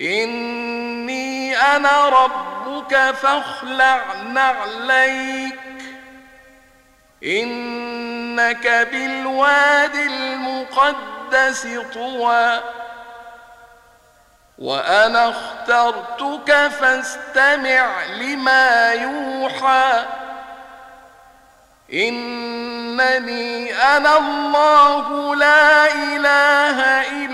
إني أنا ربك فاخلع نعليك. إنك بالواد المقدس طوى. وأنا اخترتك فاستمع لما يوحى. إنني أنا الله لا إله إلا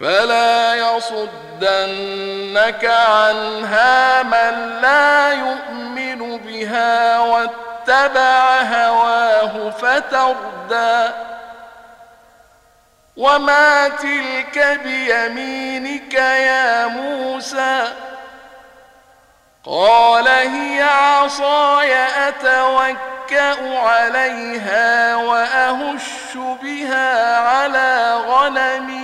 فلا يصدنك عنها من لا يؤمن بها واتبع هواه فتردى. وما تلك بيمينك يا موسى؟ قال هي عصاي أتوكأ عليها وأهش بها على غنمي.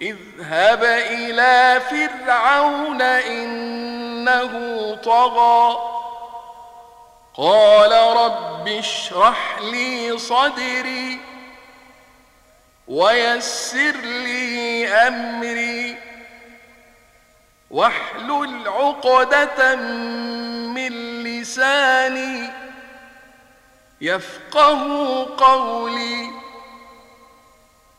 اذهب إلى فرعون إنه طغى. قال رب اشرح لي صدري ويسر لي أمري. واحلل عقدة من لساني يفقه قولي.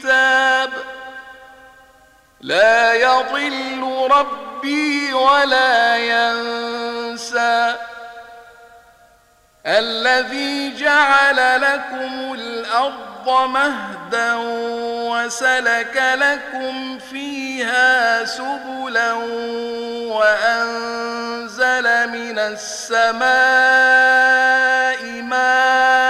في كتاب لا يضل ربي ولا ينسى الذي جعل لكم الأرض مهدا وسلك لكم فيها سبلا وأنزل من السماء ماء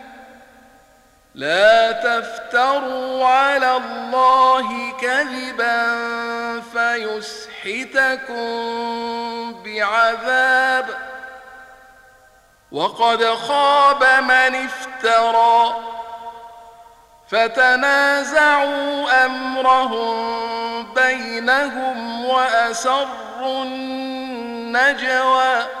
لا تفتروا على الله كذبا فيسحتكم بعذاب. وقد خاب من افترى فتنازعوا أمرهم بينهم وأسروا النجوى.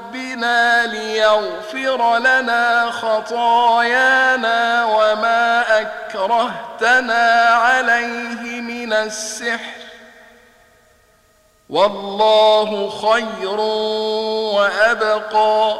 بربنا ليغفر لنا خطايانا وما أكرهتنا عليه من السحر. والله خير وأبقى.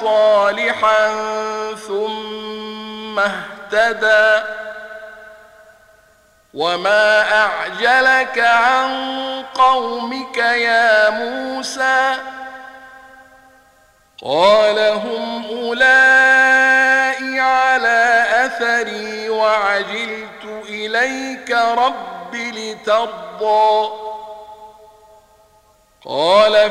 صالحا ثم اهتدى. وما اعجلك عن قومك يا موسى؟ قال هم أولئك على أثري وعجلت إليك رب لترضى. قال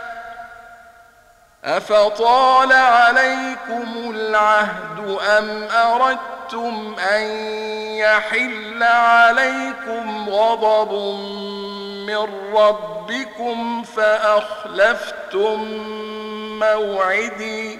أفطال عليكم العهد أم أردتم أن يحل عليكم غضب من ربكم فأخلفتم موعدي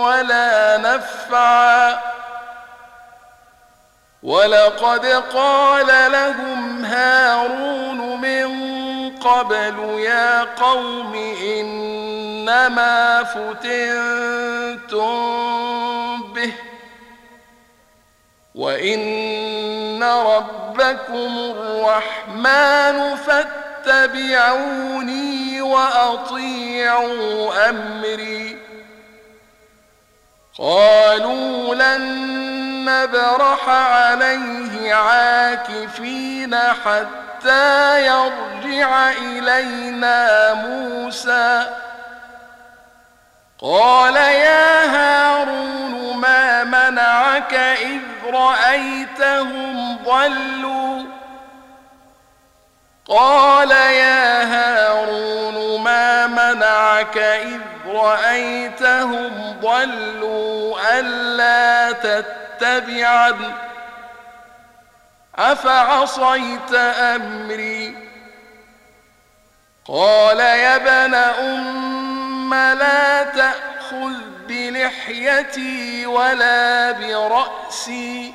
ولا نفعا. ولقد قال لهم هارون من قبل يا قوم إنما فتنتم به وإن ربكم الرحمن فاتبعوني وأطيعوا أمري. قالوا لن نبرح عليه عاكفين حتى يرجع إلينا موسى. قال يا هارون ما منعك إذ رأيتهم ضلوا؟ قال يا هارون ما منعك إذ رأيتهم ضلوا ألا تتبعن؟ أفعصيت أمري؟ قال يا ابن أم لا تأخذ بلحيتي ولا برأسي.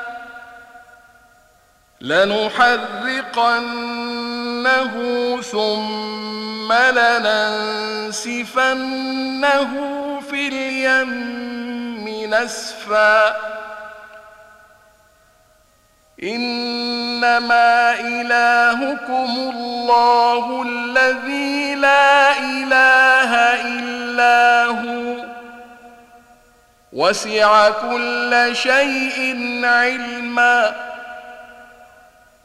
لنحرقنه ثم لننسفنه في اليم نسفا. إنما إلهكم الله الذي لا إله إلا هو. وسع كل شيء علما.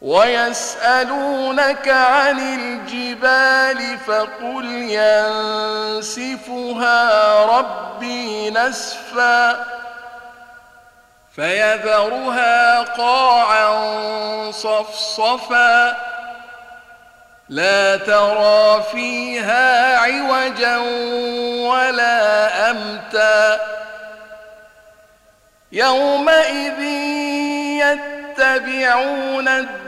ويسألونك عن الجبال فقل ينسفها ربي نسفا فيذرها قاعا صفصفا لا ترى فيها عوجا ولا أمتا يومئذ يتبعون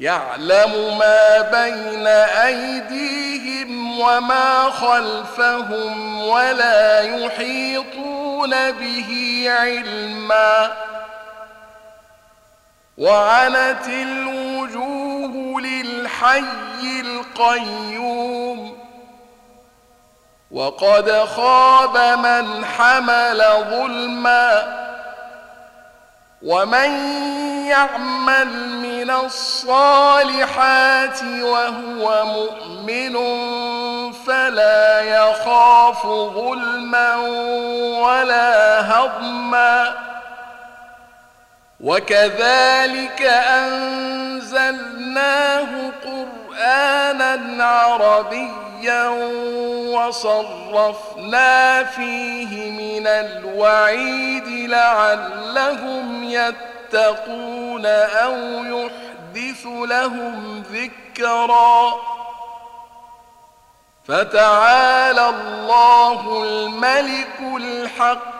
يعلم ما بين أيديهم وما خلفهم ولا يحيطون به علما. وعنت الوجوه للحي القيوم. وقد خاب من حمل ظلما. ومن يعمل من الصالحات وهو مؤمن فلا يخاف ظلما ولا هضما وكذلك انزلناه قرآنا عربيا وصرفنا فيه من الوعيد لعلهم يتقون أو يحدث لهم ذكرا. فتعالى الله الملك الحق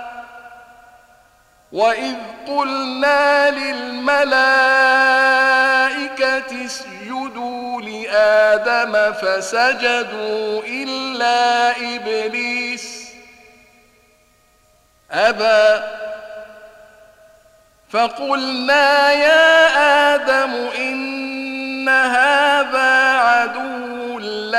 واذ قلنا للملائكه اسجدوا لادم فسجدوا الا ابليس ابى فقلنا يا آدم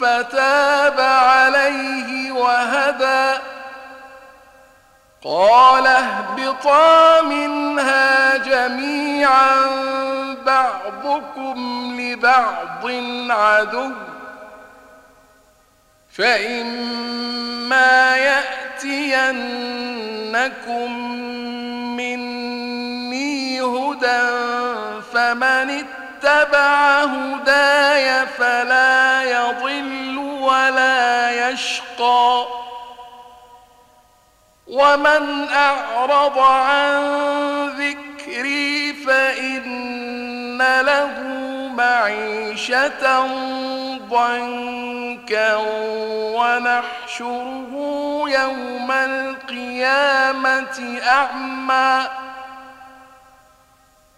فتاب عليه وهدى. قال اهبطا منها جميعا بعضكم لبعض عدو. فإما يأتينكم مني هدى فمن اتبع هداي فلا لا يضل ولا يشقى. ومن أعرض عن ذكري فإن له معيشة ضنكا ونحشره يوم القيامة أعمى.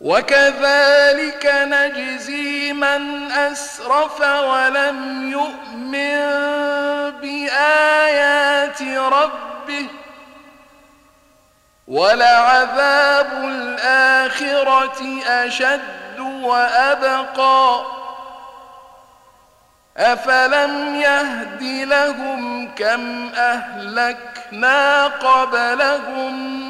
وكذلك نجزي من أسرف ولم يؤمن بآيات ربه ولعذاب الآخرة أشد وأبقى أفلم يهد لهم كم أهلكنا قبلهم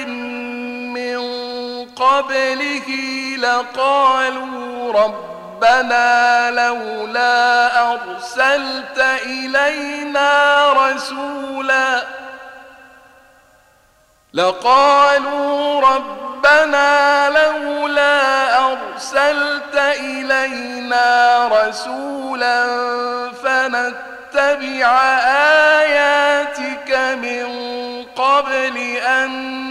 قبله لقالوا رب ربنا لولا أرسلت إلينا رسولا لقالوا ربنا لولا أرسلت إلينا رسولا فنتبع آياتك من قبل أن